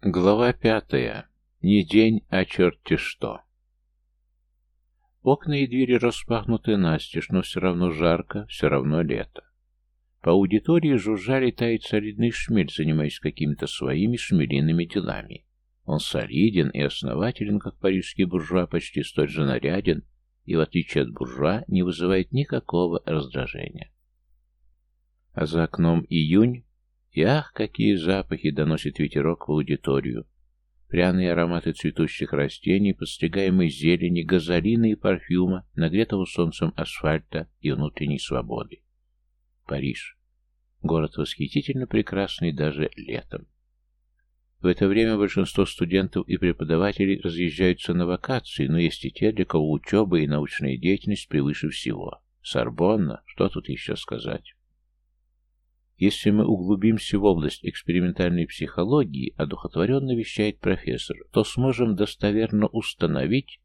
Глава пятая. Не день, а черти что. Окна и двери распахнуты настежь, но все равно жарко, все равно лето. По аудитории жужжали тает солидный шмель, занимаясь какими-то своими шмелиными делами. Он солиден и основателен, как парижский буржуа, почти столь же наряден, и, в отличие от буржуа, не вызывает никакого раздражения. А за окном июнь, и ах, какие запахи доносит ветерок в аудиторию. Пряные ароматы цветущих растений, подстригаемой зелени, газолины и парфюма, нагретого солнцем асфальта и внутренней свободы. Париж. Город восхитительно прекрасный даже летом. В это время большинство студентов и преподавателей разъезжаются на вакации, но есть и те, для кого учеба и научная деятельность превыше всего. Сорбонна, что тут еще сказать? Если мы углубимся в область экспериментальной психологии, одухотворенно вещает профессор, то сможем достоверно установить...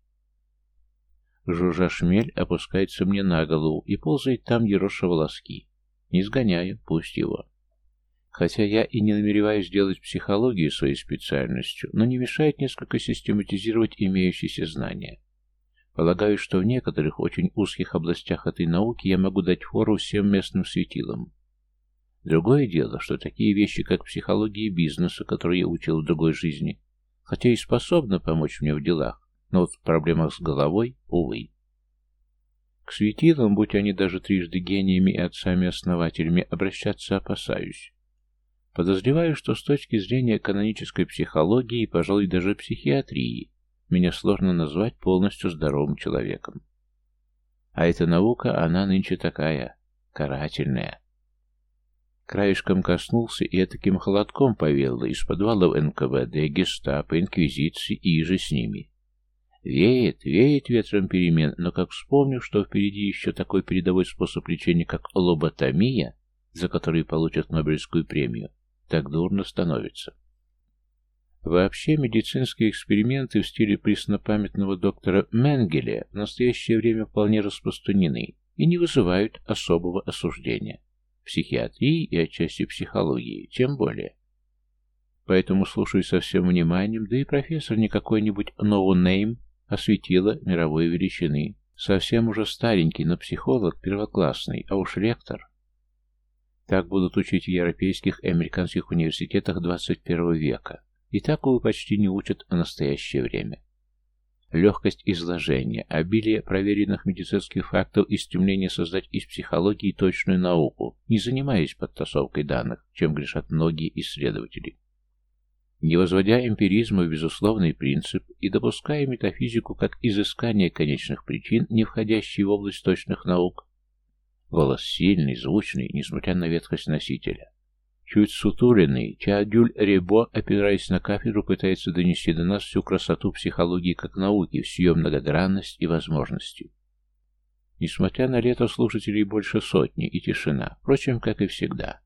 Жужжа шмель опускается мне на голову и ползает там ероша волоски. Не сгоняю, пусть его. Хотя я и не намереваюсь делать психологию своей специальностью, но не мешает несколько систематизировать имеющиеся знания. Полагаю, что в некоторых очень узких областях этой науки я могу дать фору всем местным светилам, Другое дело, что такие вещи, как психология бизнеса, которые я учил в другой жизни, хотя и способны помочь мне в делах, но вот в проблемах с головой, увы. К светилам, будь они даже трижды гениями и отцами-основателями, обращаться опасаюсь. Подозреваю, что с точки зрения канонической психологии и, пожалуй, даже психиатрии, меня сложно назвать полностью здоровым человеком. А эта наука, она нынче такая, карательная. Краешком коснулся и таким холодком повело из подвалов НКВД, гестапо, инквизиции и же с ними. Веет, веет ветром перемен, но как вспомню, что впереди еще такой передовой способ лечения, как лоботомия, за который получат Нобелевскую премию, так дурно становится. Вообще, медицинские эксперименты в стиле преснопамятного доктора Менгеля в настоящее время вполне распространены и не вызывают особого осуждения психиатрии и отчасти психологии, тем более. Поэтому слушаю со всем вниманием, да и профессор не какой-нибудь ноунейм осветила мировой величины. Совсем уже старенький, но психолог первоклассный, а уж лектор. Так будут учить в европейских и американских университетах 21 века. И так его почти не учат в настоящее время. Легкость изложения, обилие проверенных медицинских фактов и стремление создать из психологии точную науку, не занимаясь подтасовкой данных, чем грешат многие исследователи. Не возводя эмпиризма в безусловный принцип и допуская метафизику как изыскание конечных причин, не входящие в область точных наук, голос сильный, звучный, несмотря на ветхость носителя. Чуть сутуленный, Чаадюль Ребо, опираясь на кафедру, пытается донести до нас всю красоту психологии как науки, всю ее многогранность и возможности. Несмотря на лето слушателей больше сотни и тишина, впрочем, как и всегда.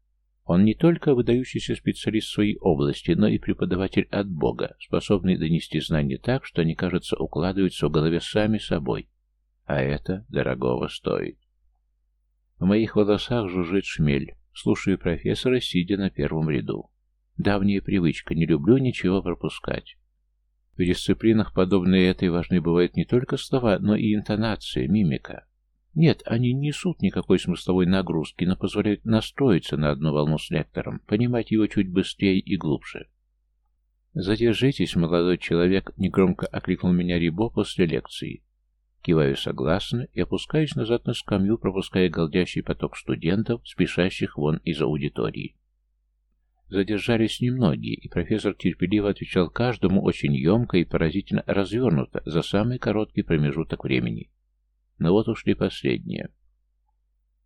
Он не только выдающийся специалист своей области, но и преподаватель от Бога, способный донести знания так, что они, кажется, укладываются в голове сами собой. А это дорогого стоит. В моих волосах жужжит шмель, Слушаю профессора, сидя на первом ряду. Давняя привычка, не люблю ничего пропускать. В дисциплинах, подобные этой, важны бывают не только слова, но и интонация, мимика. Нет, они не несут никакой смысловой нагрузки, но позволяют настроиться на одну волну с лектором, понимать его чуть быстрее и глубже. «Задержитесь, молодой человек», — негромко окликнул меня Рибо после лекции. Киваю согласно и опускаюсь назад на скамью, пропуская голдящий поток студентов, спешащих вон из аудитории. Задержались немногие, и профессор терпеливо отвечал каждому очень емко и поразительно развернуто за самый короткий промежуток времени. Но вот ушли последние.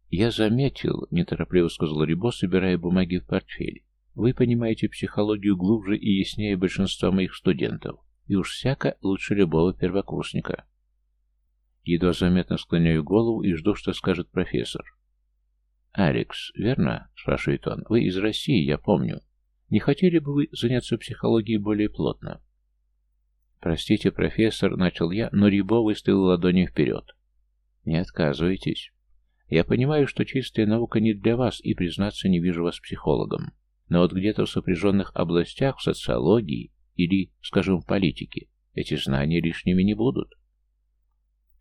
«Я заметил», — неторопливо сказал Рибо, собирая бумаги в портфель. «Вы понимаете психологию глубже и яснее большинства моих студентов, и уж всяко лучше любого первокурсника». Едва заметно склоняю голову и жду, что скажет профессор. «Алекс, верно?» — спрашивает он. «Вы из России, я помню. Не хотели бы вы заняться психологией более плотно?» «Простите, профессор», — начал я, но Рибо выставил ладони вперед. «Не отказывайтесь. Я понимаю, что чистая наука не для вас, и, признаться, не вижу вас психологом. Но вот где-то в сопряженных областях, в социологии или, скажем, в политике, эти знания лишними не будут.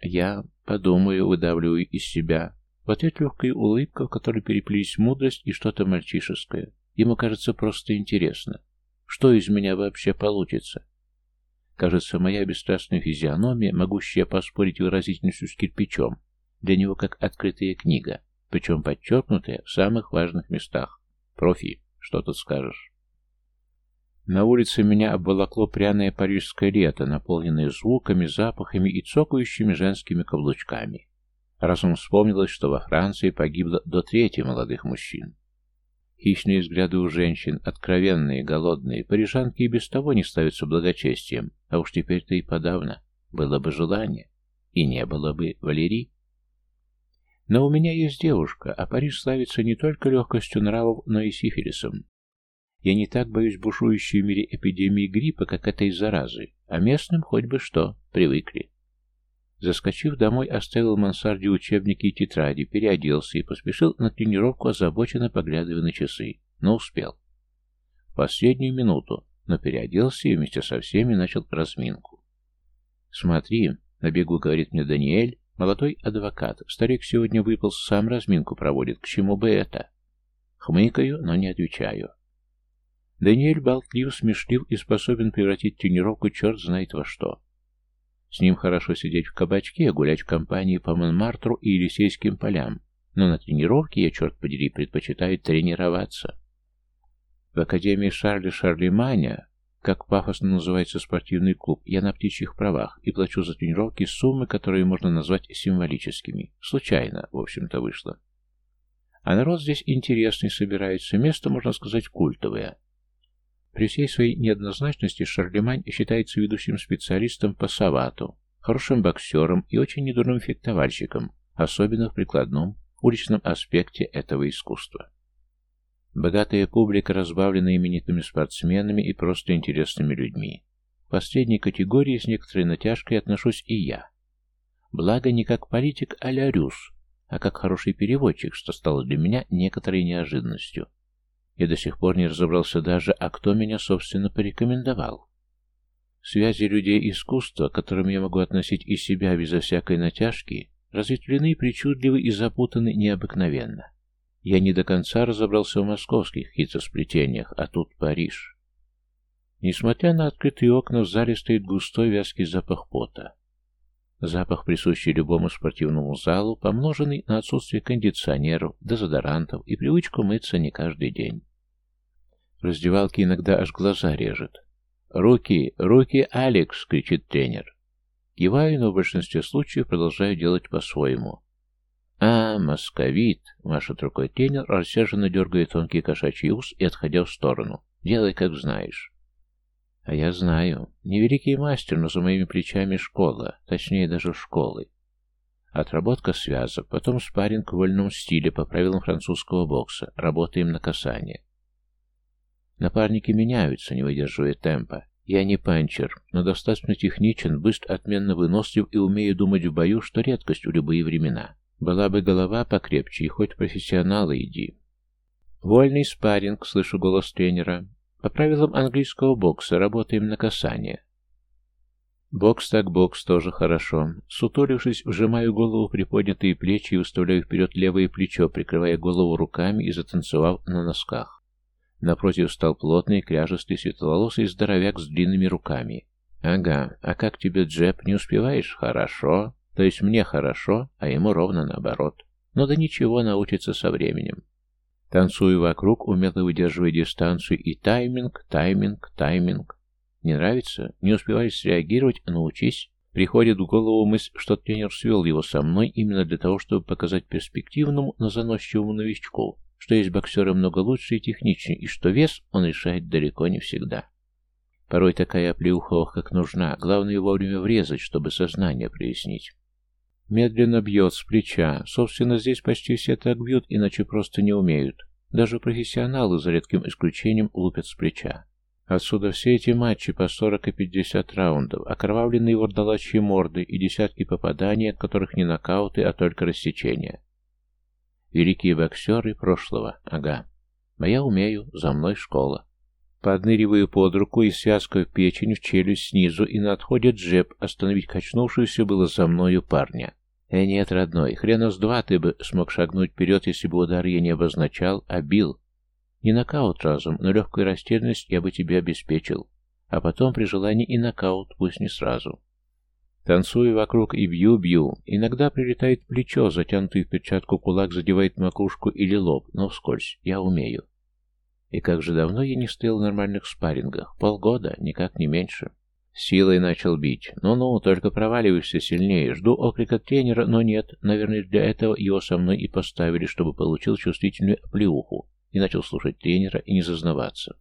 Я подумаю, выдавливаю из себя. В ответ легкая улыбка, в которой переплелись мудрость и что-то мальчишеское. Ему кажется просто интересно. Что из меня вообще получится? Кажется, моя бесстрастная физиономия, могущая поспорить выразительностью с кирпичом, для него как открытая книга, причем подчеркнутая в самых важных местах. Профи, что тут скажешь? На улице меня обволокло пряное парижское лето, наполненное звуками, запахами и цокающими женскими каблучками. Разум вспомнилось, что во Франции погибло до трети молодых мужчин. Хищные взгляды у женщин, откровенные, голодные, парижанки и без того не ставятся благочестием, а уж теперь-то и подавно. Было бы желание, и не было бы Валерии. Но у меня есть девушка, а Париж славится не только легкостью нравов, но и сифилисом. Я не так боюсь бушующей в мире эпидемии гриппа, как этой заразы, а местным хоть бы что, привыкли. Заскочив домой, оставил в мансарде учебники и тетради, переоделся и поспешил на тренировку, озабоченно поглядывая на часы. Но успел. В последнюю минуту, но переоделся и вместе со всеми начал разминку. «Смотри», — на бегу говорит мне Даниэль, молодой адвокат, старик сегодня выпал, сам разминку проводит, к чему бы это? Хмыкаю, но не отвечаю. Даниэль болтлив, смешлив и способен превратить тренировку черт знает во что. С ним хорошо сидеть в кабачке, гулять в компании по Монмартру и Елисейским полям, но на тренировке я, черт подери, предпочитаю тренироваться. В Академии Шарля Шарлеманя, как пафосно называется спортивный клуб, я на птичьих правах и плачу за тренировки суммы, которые можно назвать символическими. Случайно, в общем-то, вышло. А народ здесь интересный собирается, место, можно сказать, культовое. При всей своей неоднозначности Шарлемань считается ведущим специалистом по савату, хорошим боксером и очень недурным фехтовальщиком, особенно в прикладном, уличном аспекте этого искусства. Богатая публика разбавлена именитыми спортсменами и просто интересными людьми. В последней категории с некоторой натяжкой отношусь и я. Благо не как политик а-ля Рюс, а как хороший переводчик, что стало для меня некоторой неожиданностью. Я до сих пор не разобрался даже, а кто меня, собственно, порекомендовал. Связи людей искусства, к которым я могу относить и себя безо всякой натяжки, разветвлены, причудливы и запутаны необыкновенно. Я не до конца разобрался в московских хитросплетениях, а тут Париж. Несмотря на открытые окна, в зале стоит густой вязкий запах пота. Запах, присущий любому спортивному залу, помноженный на отсутствие кондиционеров, дезодорантов и привычку мыться не каждый день. В раздевалке иногда аж глаза режет. «Руки! Руки, Алекс!» — кричит тренер. Киваю, но в большинстве случаев продолжаю делать по-своему. «А, московит!» — машет рукой тренер, рассерженно дергает тонкий кошачий ус и отходя в сторону. «Делай, как знаешь». А я знаю. Невеликий мастер, но за моими плечами школа, точнее даже школы. Отработка связок, потом спарринг в вольном стиле по правилам французского бокса, работаем на касание. Напарники меняются, не выдерживая темпа. Я не панчер, но достаточно техничен, быстр, отменно вынослив и умею думать в бою, что редкость в любые времена. Была бы голова покрепче, и хоть профессионала иди. Вольный спарринг, слышу голос тренера. По правилам английского бокса работаем на касание. Бокс так бокс, тоже хорошо. Сутулившись, вжимаю голову приподнятые плечи и выставляю вперед левое плечо, прикрывая голову руками и затанцевав на носках. Напротив стал плотный, кряжестый, светловолосый здоровяк с длинными руками. «Ага, а как тебе, Джеб, не успеваешь? Хорошо. То есть мне хорошо, а ему ровно наоборот. Но да ничего, научится со временем». Танцую вокруг, умело выдерживая дистанцию и тайминг, тайминг, тайминг. Не нравится? Не успеваешь среагировать? Научись. Приходит в голову мысль, что тренер свел его со мной именно для того, чтобы показать перспективному, но заносчивому новичку, что есть боксеры много лучше и техничнее, и что вес он решает далеко не всегда. Порой такая оплеуха, ох, как нужна, главное вовремя врезать, чтобы сознание прояснить. Медленно бьет с плеча. Собственно, здесь почти все так бьют, иначе просто не умеют. Даже профессионалы, за редким исключением, лупят с плеча. Отсюда все эти матчи по 40 и 50 раундов, окровавленные вордалачьи морды и десятки попаданий, от которых не нокауты, а только рассечения. Великие боксеры прошлого, ага. А я умею, за мной школа. Подныриваю под руку и связкой в печень, в челюсть снизу, и на отходе джеб, остановить качнувшуюся было за мною парня. Э, нет, родной, хрена с два ты бы смог шагнуть вперед, если бы удар я не обозначал, а бил. Не нокаут разом, но легкую растерянность я бы тебе обеспечил. А потом при желании и нокаут, пусть не сразу. Танцую вокруг и бью-бью. Иногда прилетает плечо, затянутый в перчатку кулак задевает макушку или лоб, но вскользь. Я умею. И как же давно я не стоял в нормальных спаррингах? Полгода, никак не меньше. Силой начал бить. Ну-ну, только проваливаешься сильнее. Жду окрика тренера, но нет. Наверное, для этого его со мной и поставили, чтобы получил чувствительную оплеуху. И начал слушать тренера и не зазнаваться.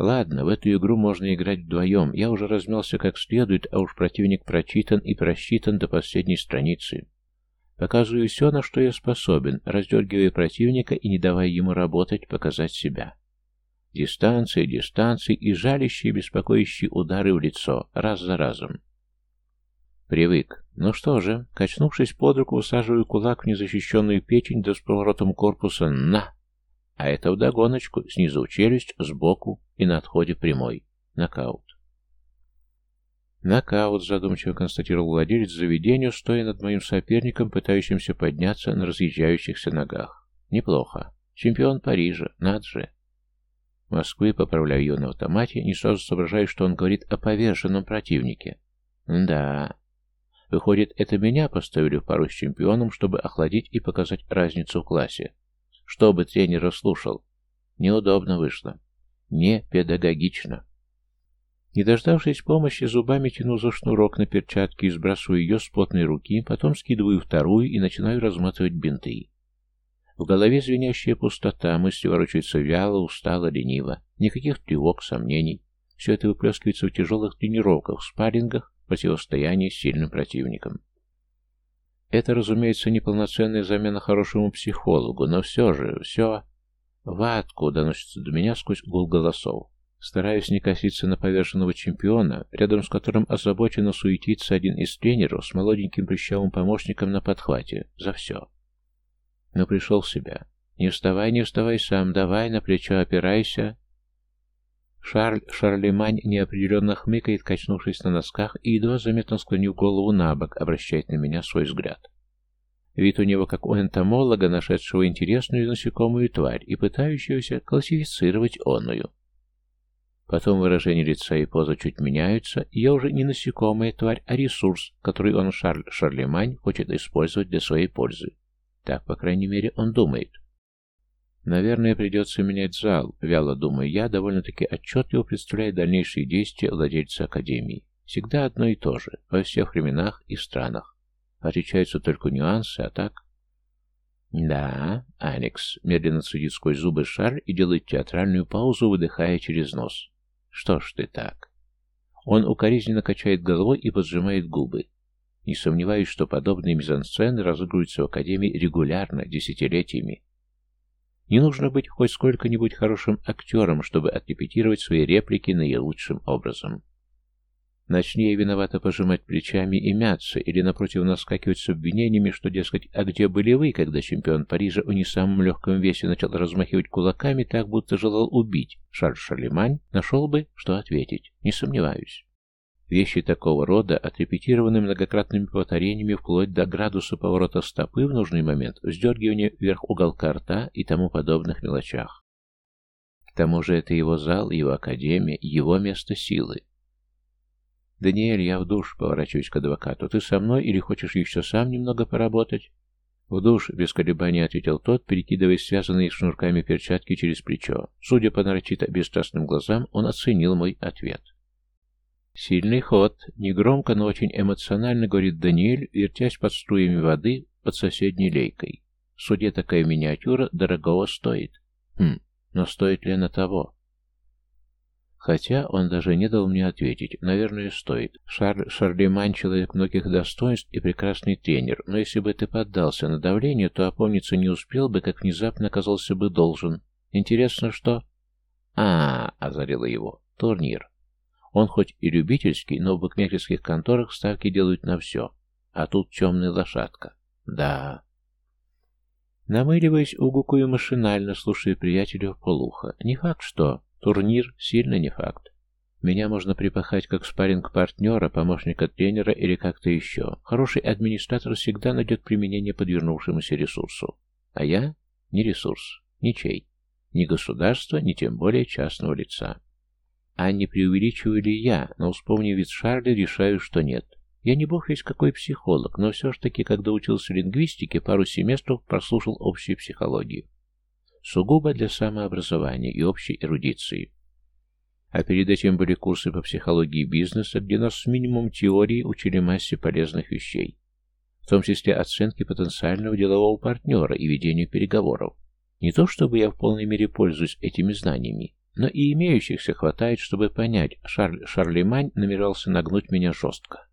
Ладно, в эту игру можно играть вдвоем. Я уже размялся как следует, а уж противник прочитан и просчитан до последней страницы. Показываю все, на что я способен, раздергивая противника и не давая ему работать, показать себя. Дистанции, дистанции и жалящие, беспокоящие удары в лицо, раз за разом. Привык. Ну что же, качнувшись под руку, усаживаю кулак в незащищенную печень, да с поворотом корпуса «на!» А это вдогоночку, снизу челюсть, сбоку и на отходе прямой. Нокаут. Нокаут, задумчиво констатировал владелец заведения, стоя над моим соперником, пытающимся подняться на разъезжающихся ногах. Неплохо. Чемпион Парижа, над же. Москвы, поправляю ее на автомате, не сразу соображаю, что он говорит о поверженном противнике. Да. Выходит, это меня поставили в пару с чемпионом, чтобы охладить и показать разницу в классе чтобы тренер слушал. Неудобно вышло. Не педагогично. Не дождавшись помощи, зубами тяну за шнурок на перчатке и сбрасываю ее с плотной руки, потом скидываю вторую и начинаю разматывать бинты. В голове звенящая пустота, мысли ворочаются вяло, устало, лениво. Никаких тревог, сомнений. Все это выплескивается в тяжелых тренировках, спаррингах, противостоянии с сильным противником. Это, разумеется, неполноценная замена хорошему психологу, но все же, все... Ватку доносится до меня сквозь гул голосов. Стараюсь не коситься на поверженного чемпиона, рядом с которым озабоченно суетится один из тренеров с молоденьким прыщавым помощником на подхвате. За все. Но пришел в себя. Не вставай, не вставай сам, давай, на плечо опирайся. Шарль Шарлемань неопределенно хмыкает, качнувшись на носках, и едва заметно склонив голову на бок, обращает на меня свой взгляд. Вид у него как у энтомолога, нашедшего интересную насекомую тварь и пытающегося классифицировать онную. Потом выражение лица и поза чуть меняются, и я уже не насекомая тварь, а ресурс, который он, Шарль Шарлемань, хочет использовать для своей пользы. Так, по крайней мере, он думает. Наверное, придется менять зал, вяло думаю я, довольно-таки отчетливо представляя дальнейшие действия владельца Академии. Всегда одно и то же, во всех временах и странах. Отличаются только нюансы, а так... «Да, Алекс», — медленно цедит сквозь зубы шар и делает театральную паузу, выдыхая через нос. «Что ж ты так?» Он укоризненно качает головой и поджимает губы. Не сомневаюсь, что подобные мизансцены разыгрываются в Академии регулярно, десятилетиями. Не нужно быть хоть сколько-нибудь хорошим актером, чтобы отрепетировать свои реплики наилучшим образом. Начни я виновато пожимать плечами и мяться, или напротив наскакивать с обвинениями, что, дескать, а где были вы, когда чемпион Парижа в не самом легком весе начал размахивать кулаками, так будто желал убить, Шарль Шарлемань нашел бы, что ответить, не сомневаюсь. Вещи такого рода, отрепетированы многократными повторениями вплоть до градуса поворота стопы в нужный момент, вздергивания вверх уголка рта и тому подобных мелочах. К тому же это его зал, его академия, его место силы. «Даниэль, я в душ», — поворачиваюсь к адвокату. «Ты со мной или хочешь еще сам немного поработать?» «В душ», — без колебаний ответил тот, перекидывая связанные шнурками перчатки через плечо. Судя по нарочито бесстрастным глазам, он оценил мой ответ. «Сильный ход», — негромко, но очень эмоционально говорит Даниэль, вертясь под струями воды под соседней лейкой. В суде такая миниатюра дорогого стоит. Хм, но стоит ли она того? Хотя он даже не дал мне ответить. Наверное, стоит. Шарль Шарлемань — человек многих достоинств и прекрасный тренер, но если бы ты поддался на давление, то опомниться не успел бы, как внезапно оказался бы должен. Интересно, что... -а, -а озарило его. Турнир. Он хоть и любительский, но в букмекерских конторах ставки делают на все. А тут темная лошадка. Да. Намыливаясь, угукую машинально, слушая приятеля в полухо. Не факт, что. Турнир сильно не факт. Меня можно припахать как спарринг-партнера, помощника тренера или как-то еще. Хороший администратор всегда найдет применение подвернувшемуся ресурсу. А я не ресурс, ничей. Ни государства, ни тем более частного лица. А не преувеличиваю ли я, но вспомнив вид Шарля, решаю, что нет. Я не бог весь какой психолог, но все ж таки, когда учился лингвистике, пару семестров прослушал общую психологию. Сугубо для самообразования и общей эрудиции. А перед этим были курсы по психологии бизнеса, где нас с минимум теории учили массе полезных вещей, в том числе оценки потенциального делового партнера и ведению переговоров. Не то чтобы я в полной мере пользуюсь этими знаниями, но и имеющихся хватает, чтобы понять, Шарль Шарлемань намерялся нагнуть меня жестко.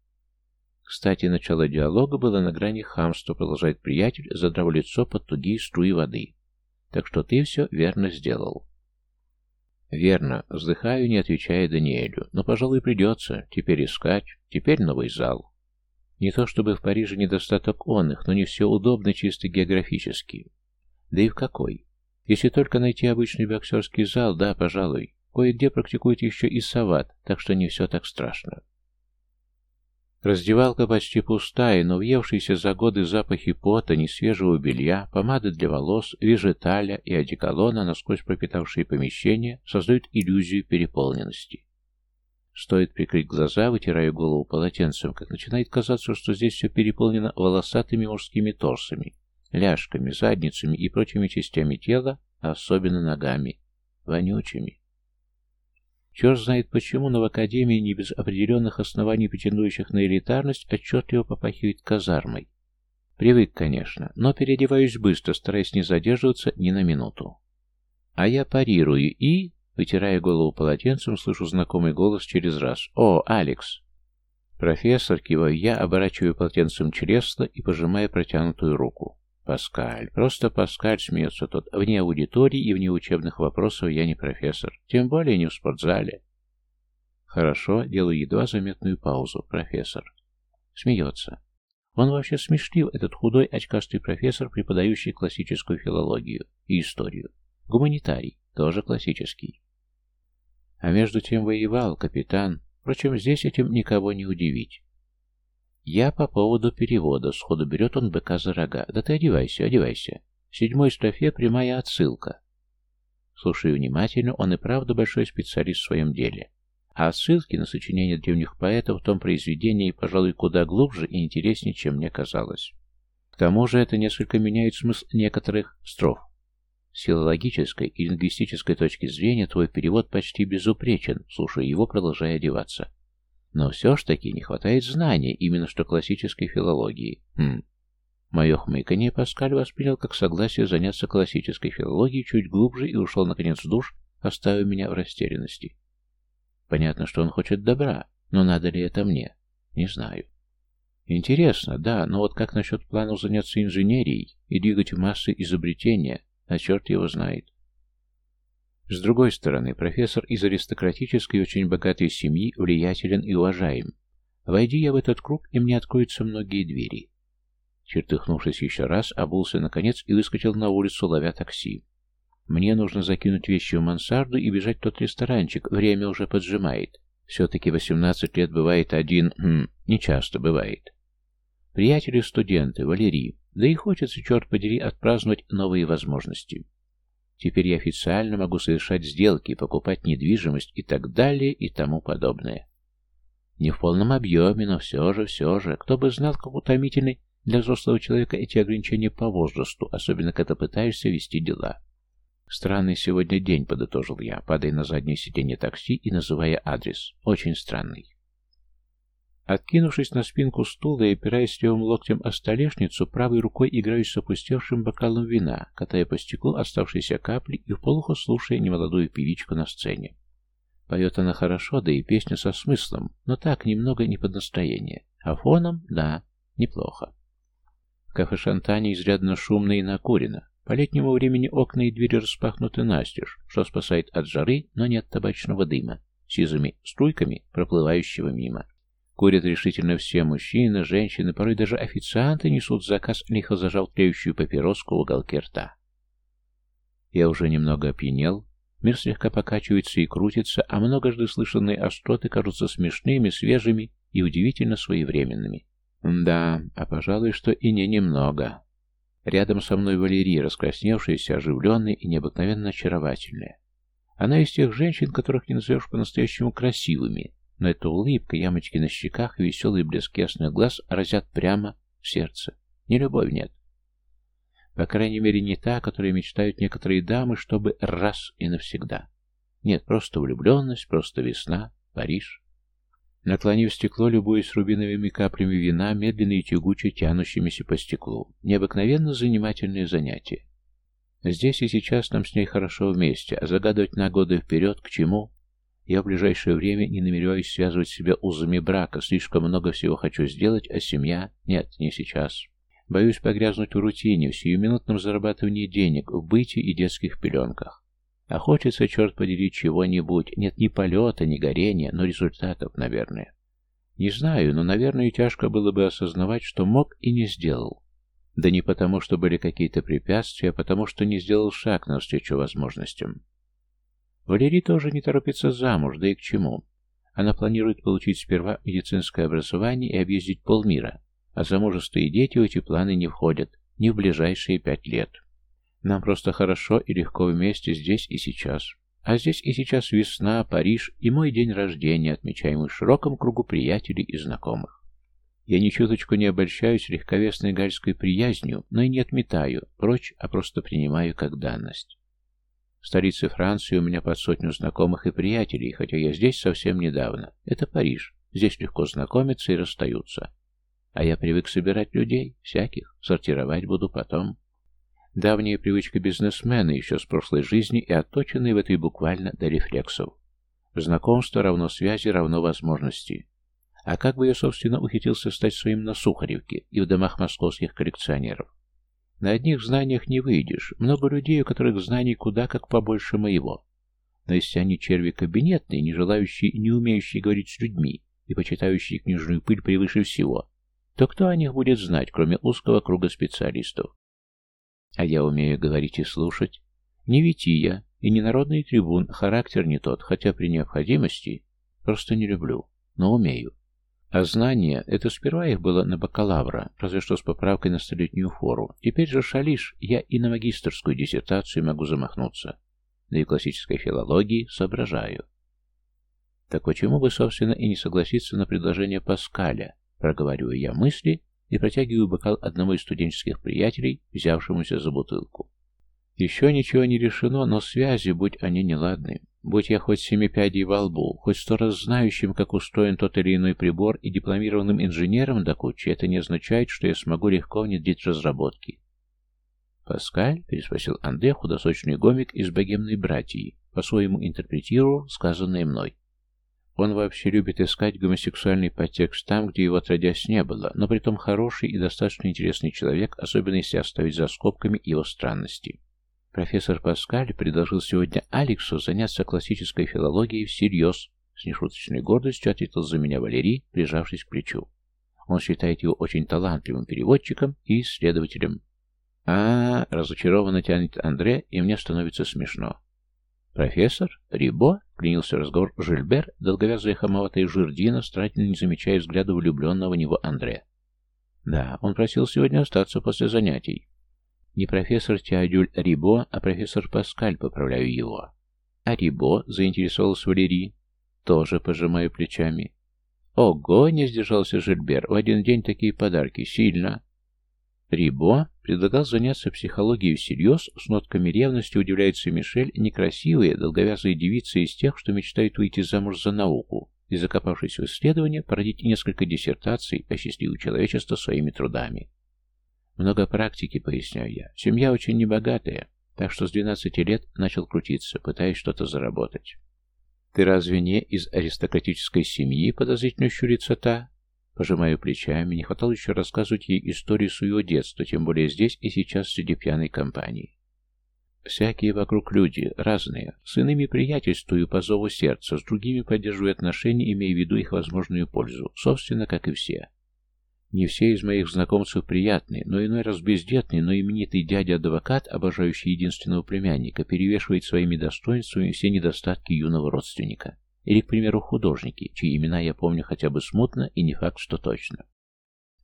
Кстати, начало диалога было на грани хамства, продолжает приятель, задрав лицо под тугие струи воды. Так что ты все верно сделал. Верно, вздыхаю, не отвечая Даниэлю. Но, пожалуй, придется. Теперь искать. Теперь новый зал. Не то чтобы в Париже недостаток он их, но не все удобно чисто географически. Да и в какой? Если только найти обычный боксерский зал, да, пожалуй. Кое-где практикуют еще и сават, так что не все так страшно. Раздевалка почти пустая, но въевшиеся за годы запахи пота, несвежего белья, помады для волос, вежеталя и одеколона, насквозь пропитавшие помещение, создают иллюзию переполненности. Стоит прикрыть глаза, вытирая голову полотенцем, как начинает казаться, что здесь все переполнено волосатыми мужскими торсами, ляжками, задницами и прочими частями тела, а особенно ногами, вонючими. Черт знает почему, но в Академии не без определенных оснований, претендующих на элитарность, отчетливо попахивает казармой. Привык, конечно, но переодеваюсь быстро, стараясь не задерживаться ни на минуту. А я парирую и, вытирая голову полотенцем, слышу знакомый голос через раз. «О, Алекс!» «Профессор», киваю я, оборачиваю полотенцем чресло и пожимая протянутую руку. «Паскаль, просто Паскаль», — смеется тот. «Вне аудитории и вне учебных вопросов я не профессор. Тем более не в спортзале». «Хорошо», — делаю едва заметную паузу. «Профессор». Смеется. Он вообще смешлив, этот худой очкастый профессор, преподающий классическую филологию и историю. Гуманитарий, тоже классический. А между тем воевал капитан. Впрочем, здесь этим никого не удивить. Я по поводу перевода. Сходу берет он быка за рога. Да ты одевайся, одевайся. В седьмой строфе прямая отсылка. Слушай внимательно, он и правда большой специалист в своем деле. А отсылки на сочинения древних поэтов в том произведении, пожалуй, куда глубже и интереснее, чем мне казалось. К тому же это несколько меняет смысл некоторых строф. С филологической и лингвистической точки зрения твой перевод почти безупречен, слушая его, продолжая одеваться. Но все ж таки не хватает знания, именно что классической филологии. Хм. Мое хмыканье Паскаль воспринял как согласие заняться классической филологией чуть глубже и ушел, наконец, в душ, оставив меня в растерянности. Понятно, что он хочет добра, но надо ли это мне? Не знаю. Интересно, да, но вот как насчет планов заняться инженерией и двигать массы изобретения, а черт его знает. С другой стороны, профессор из аристократической и очень богатой семьи влиятелен и уважаем. Войди я в этот круг, и мне откроются многие двери. Чертыхнувшись еще раз, обулся наконец и выскочил на улицу, ловя такси. Мне нужно закинуть вещи в мансарду и бежать в тот ресторанчик, время уже поджимает. Все-таки 18 лет бывает один... Хм, нечасто бывает. Приятели-студенты, Валерий, да и хочется, черт подери, отпраздновать новые возможности. Теперь я официально могу совершать сделки, покупать недвижимость и так далее и тому подобное. Не в полном объеме, но все же, все же, кто бы знал, как утомительны для взрослого человека эти ограничения по возрасту, особенно когда пытаешься вести дела. Странный сегодня день, подытожил я, падая на заднее сиденье такси и называя адрес. Очень странный. Откинувшись на спинку стула и опираясь левым локтем о столешницу, правой рукой играю с опустевшим бокалом вина, катая по стеклу оставшиеся капли и вполухо слушая немолодую певичку на сцене. Поет она хорошо, да и песня со смыслом, но так, немного не под настроение. А фоном, да, неплохо. В кафе Шантане изрядно шумно и накурено. По летнему времени окна и двери распахнуты настежь, что спасает от жары, но не от табачного дыма, сизыми струйками, проплывающего мимо. Курят решительно все мужчины, женщины, порой даже официанты несут заказ, лихо зажал тлеющую папироску в уголке рта. Я уже немного опьянел, мир слегка покачивается и крутится, а многожды слышанные остроты кажутся смешными, свежими и удивительно своевременными. Да, а пожалуй, что и не немного. Рядом со мной Валерия, раскрасневшаяся, оживленная и необыкновенно очаровательная. Она из тех женщин, которых не назовешь по-настоящему красивыми, но эта улыбка, ямочки на щеках и веселый блеск ясных глаз разят прямо в сердце. Не любовь нет. По крайней мере, не та, о которой мечтают некоторые дамы, чтобы раз и навсегда. Нет, просто влюбленность, просто весна, Париж. Наклонив стекло, любуясь рубиновыми каплями вина, медленно и тягуче тянущимися по стеклу. Необыкновенно занимательное занятие. Здесь и сейчас нам с ней хорошо вместе, а загадывать на годы вперед к чему? Я в ближайшее время не намереваюсь связывать себя узами брака, слишком много всего хочу сделать, а семья? Нет, не сейчас. Боюсь погрязнуть в рутине, в сиюминутном зарабатывании денег, в быте и детских пеленках. А хочется, черт подери, чего-нибудь. Нет ни полета, ни горения, но результатов, наверное. Не знаю, но, наверное, тяжко было бы осознавать, что мог и не сделал. Да не потому, что были какие-то препятствия, а потому, что не сделал шаг навстречу возможностям. Валерий тоже не торопится замуж, да и к чему. Она планирует получить сперва медицинское образование и объездить полмира, а замужество и дети в эти планы не входят, ни в ближайшие пять лет. Нам просто хорошо и легко вместе здесь и сейчас. А здесь и сейчас весна, Париж и мой день рождения, отмечаемый в широком кругу приятелей и знакомых. Я ни чуточку не обольщаюсь легковесной гальской приязнью, но и не отметаю, прочь, а просто принимаю как данность. В столице Франции у меня под сотню знакомых и приятелей, хотя я здесь совсем недавно. Это Париж. Здесь легко знакомиться и расстаются. А я привык собирать людей, всяких, сортировать буду потом. Давняя привычка бизнесмена еще с прошлой жизни и отточенная в этой буквально до рефлексов. Знакомство равно связи, равно возможности. А как бы я, собственно, ухитрился стать своим на Сухаревке и в домах московских коллекционеров? На одних знаниях не выйдешь. Много людей, у которых знаний куда как побольше моего. Но если они черви кабинетные, не желающие и не умеющие говорить с людьми, и почитающие книжную пыль превыше всего, то кто о них будет знать, кроме узкого круга специалистов? А я умею говорить и слушать. Не Вития и не народный трибун, характер не тот, хотя при необходимости просто не люблю, но умею. А знания — это сперва их было на бакалавра, разве что с поправкой на столетнюю фору. Теперь же шалиш, я и на магистрскую диссертацию могу замахнуться. Да и классической филологии соображаю. Так почему бы, собственно, и не согласиться на предложение Паскаля? Проговариваю я мысли и протягиваю бокал одному из студенческих приятелей, взявшемуся за бутылку. Еще ничего не решено, но связи, будь они неладны. Будь я хоть семи пядей во лбу, хоть сто раз знающим, как устроен тот или иной прибор, и дипломированным инженером до кучи, это не означает, что я смогу легко внедрить разработки. «Паскаль?» — переспросил Анде, худосочный гомик из богемной братьи, по-своему интерпретировал сказанное мной. Он вообще любит искать гомосексуальный подтекст там, где его отродясь не было, но при том хороший и достаточно интересный человек, особенно если оставить за скобками его странности. Профессор Паскаль предложил сегодня Алексу заняться классической филологией всерьез. С нешуточной гордостью ответил за меня Валерий, прижавшись к плечу. Он считает его очень талантливым переводчиком и исследователем. а, разочарованно тянет Андре, и мне становится смешно. «Профессор? Рибо?» — клянился разговор Жильбер, долговязая хамоватая жирдина, старательно не замечая взгляда влюбленного в него Андре. «Да, он просил сегодня остаться после занятий. Не профессор Теодюль Рибо, а профессор Паскаль, поправляю его. А Рибо, заинтересовался Валерий, тоже пожимаю плечами. Ого, не сдержался Жильбер, в один день такие подарки, сильно. Рибо предлагал заняться психологией всерьез, с нотками ревности удивляется Мишель, некрасивые, долговязые девицы из тех, что мечтают выйти замуж за науку и, закопавшись в исследование, породить несколько диссертаций о счастливе человечества своими трудами. Много практики, поясняю я. Семья очень небогатая, так что с 12 лет начал крутиться, пытаясь что-то заработать. Ты разве не из аристократической семьи, подозрительно щурится та? Пожимаю плечами, не хватало еще рассказывать ей историю своего детства, тем более здесь и сейчас среди пьяной компании. Всякие вокруг люди, разные. С иными приятельствую по зову сердца, с другими поддерживаю отношения, имея в виду их возможную пользу. Собственно, как и все. Не все из моих знакомцев приятные, но иной раз бездетный, но именитый дядя-адвокат, обожающий единственного племянника, перевешивает своими достоинствами все недостатки юного родственника. Или, к примеру, художники, чьи имена я помню хотя бы смутно и не факт, что точно.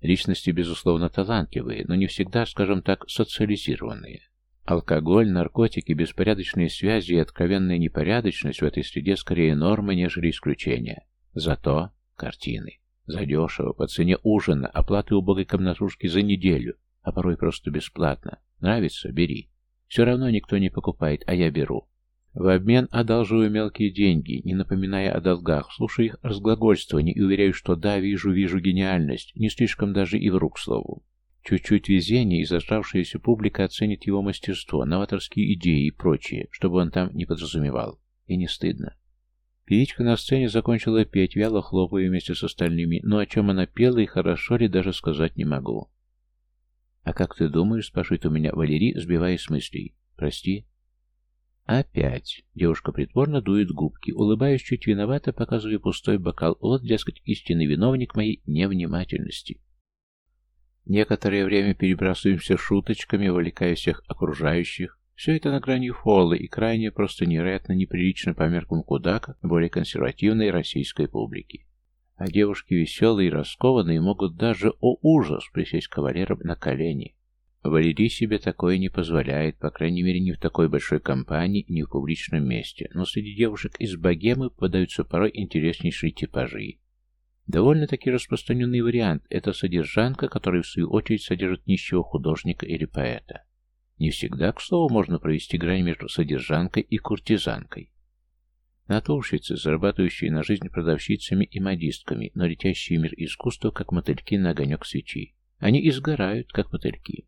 Личности, безусловно, талантливые, но не всегда, скажем так, социализированные. Алкоголь, наркотики, беспорядочные связи и откровенная непорядочность в этой среде скорее норма, нежели исключение. Зато картины. Задешево, по цене ужина, оплаты убогой комнатушки за неделю, а порой просто бесплатно. Нравится? Бери. Все равно никто не покупает, а я беру. В обмен одалживаю мелкие деньги, не напоминая о долгах, слушаю их разглагольствование и уверяю, что да, вижу, вижу гениальность, не слишком даже и в рук слову. Чуть-чуть везения, и зажравшаяся публика оценит его мастерство, новаторские идеи и прочее, чтобы он там не подразумевал. И не стыдно. Певичка на сцене закончила петь, вяло хлопая вместе с остальными, но о чем она пела и хорошо ли, даже сказать не могу. «А как ты думаешь?» — спрашивает у меня Валерий, сбиваясь с мыслей. «Прости». «Опять». Девушка притворно дует губки, улыбаясь чуть виновато, показывая пустой бокал. Вот, дескать, истинный виновник моей невнимательности. Некоторое время перебрасываемся шуточками, увлекая всех окружающих. Все это на грани фола и крайне просто невероятно неприлично по меркам куда как более консервативной российской публики. А девушки веселые и раскованные могут даже, о ужас, присесть кавалером на колени. Валерий себе такое не позволяет, по крайней мере, не в такой большой компании, не в публичном месте, но среди девушек из богемы попадаются порой интереснейшие типажи. Довольно-таки распространенный вариант – это содержанка, которая в свою очередь содержит нищего художника или поэта. Не всегда, к слову, можно провести грань между содержанкой и куртизанкой. Натурщицы, зарабатывающие на жизнь продавщицами и модистками, но летящие мир искусства, как мотыльки на огонек свечи. Они изгорают, как мотыльки.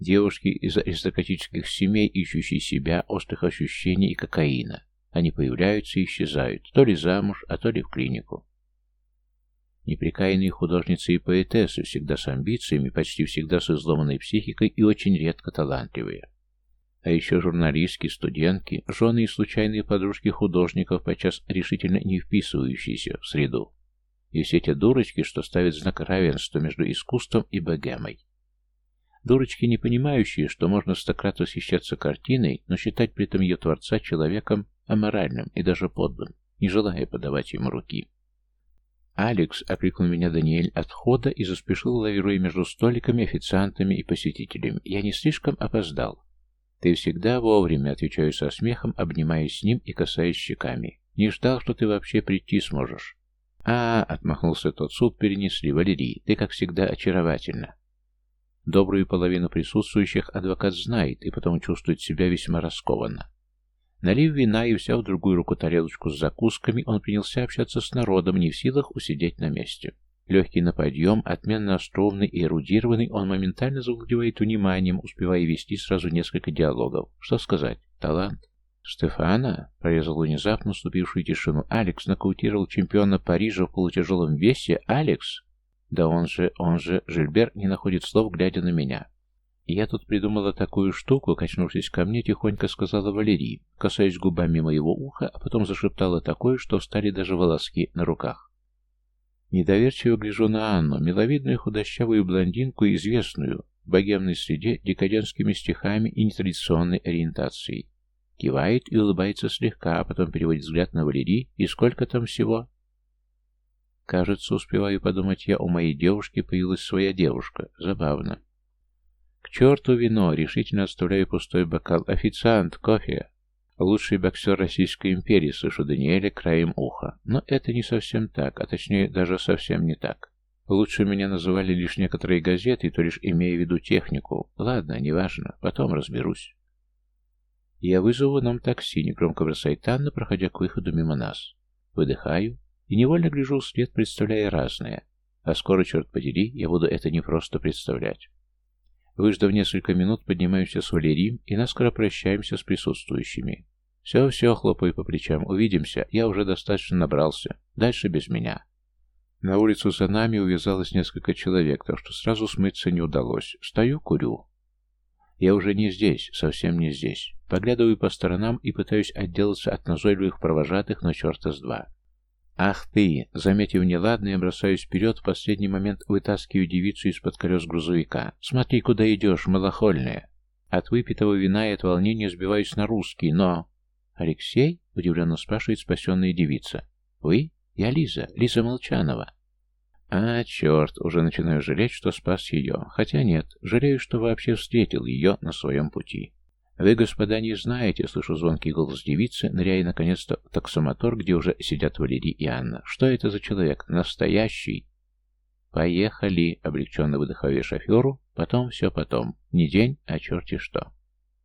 Девушки из аристократических семей, ищущие себя, острых ощущений и кокаина. Они появляются и исчезают, то ли замуж, а то ли в клинику. Неприкаянные художницы и поэтессы, всегда с амбициями, почти всегда с изломанной психикой и очень редко талантливые. А еще журналистки, студентки, жены и случайные подружки художников, подчас решительно не вписывающиеся в среду. И все те дурочки, что ставят знак равенства между искусством и богемой. Дурочки, не понимающие, что можно стократ восхищаться картиной, но считать при этом ее творца человеком аморальным и даже подлым, не желая подавать ему руки. «Алекс!» — окликнул меня Даниэль от входа и заспешил, лавируя между столиками, официантами и посетителями. «Я не слишком опоздал». «Ты всегда вовремя», — отвечаю со смехом, обнимаясь с ним и касаясь щеками. «Не ждал, что ты вообще прийти сможешь». «А, — отмахнулся тот, — суд перенесли. Валерий, ты, как всегда, очаровательна». Добрую половину присутствующих адвокат знает и потом чувствует себя весьма раскованно. Налив вина и взяв другую руку тарелочку с закусками, он принялся общаться с народом, не в силах усидеть на месте. Легкий на подъем, отменно остроумный и эрудированный, он моментально завладевает вниманием, успевая вести сразу несколько диалогов. Что сказать? Талант. Стефана прорезал внезапно наступившую тишину. Алекс нокаутировал чемпиона Парижа в полутяжелом весе. Алекс? Да он же, он же... Жильбер не находит слов, глядя на меня. «Я тут придумала такую штуку», — качнувшись ко мне, тихонько сказала Валерий, касаясь губами моего уха, а потом зашептала такое, что встали даже волоски на руках. Недоверчиво гляжу на Анну, миловидную худощавую блондинку, известную в богемной среде декадентскими стихами и нетрадиционной ориентацией. Кивает и улыбается слегка, а потом переводит взгляд на Валерий, и сколько там всего? Кажется, успеваю подумать я, у моей девушки появилась своя девушка. Забавно. «К черту вино!» — решительно отставляю пустой бокал. «Официант, кофе!» Лучший боксер Российской империи, слышу Даниэля краем уха. Но это не совсем так, а точнее даже совсем не так. Лучше меня называли лишь некоторые газеты, то лишь имея в виду технику. Ладно, неважно, потом разберусь. Я вызову нам такси, негромко бросает Анна, проходя к выходу мимо нас. Выдыхаю и невольно гляжу вслед, представляя разное. А скоро, черт подери, я буду это не просто представлять. Выждав несколько минут, поднимаемся с Валерием и наскоро прощаемся с присутствующими. «Все-все», — хлопаю по плечам, — «увидимся, я уже достаточно набрался. Дальше без меня». На улицу за нами увязалось несколько человек, так что сразу смыться не удалось. Стою, курю. Я уже не здесь, совсем не здесь. Поглядываю по сторонам и пытаюсь отделаться от назойливых провожатых, но черта с два. «Ах ты!» Заметив неладное, бросаюсь вперед, в последний момент вытаскиваю девицу из-под колес грузовика. «Смотри, куда идешь, малохольная!» От выпитого вина и от волнения сбиваюсь на русский, но... «Алексей?» — удивленно спрашивает спасенная девица. «Вы? Я Лиза, Лиза Молчанова». А, черт, уже начинаю жалеть, что спас ее. Хотя нет, жалею, что вообще встретил ее на своем пути. Вы, господа, не знаете, слышу звонкий голос девицы, ныряя наконец-то в таксомотор, где уже сидят Валерий и Анна. Что это за человек? Настоящий? Поехали, облегченно выдыхаю шоферу, потом все потом. Не день, а черти что.